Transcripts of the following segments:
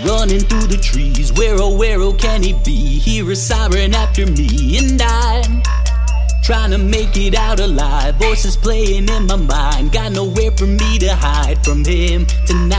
running through the trees. Where oh, where oh can he be? Hear a siren after me, and I'm trying to make it out alive. Voices playing in my mind, got nowhere for me to hide from him tonight.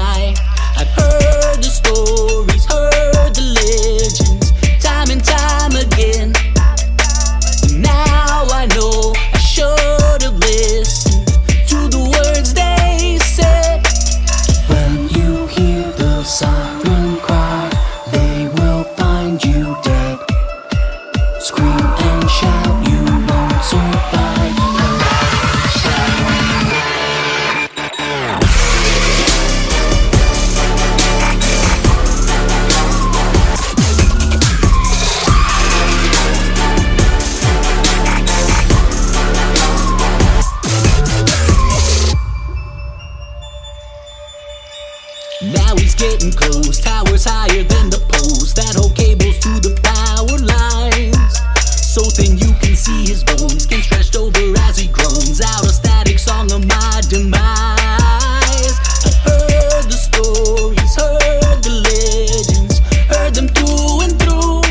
Now he's getting close, towers higher than the post that hold cables to the power lines. So thin you can see his bones, skin stretched over as he groans out a static song of my demise. I heard the stories, heard the legends, heard them through and through.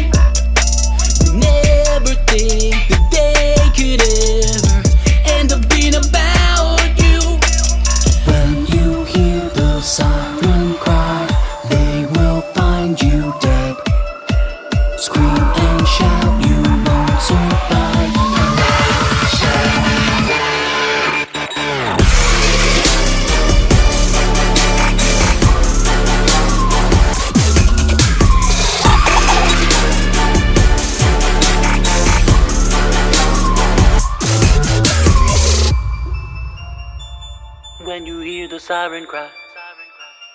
Never think you dead. Scream and shout, you won't survive. When you hear the siren cry. Hear the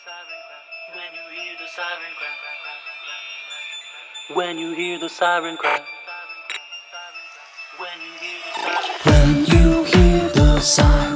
siren cry. When you hear the siren cry. When you hear the siren cry. When you hear the siren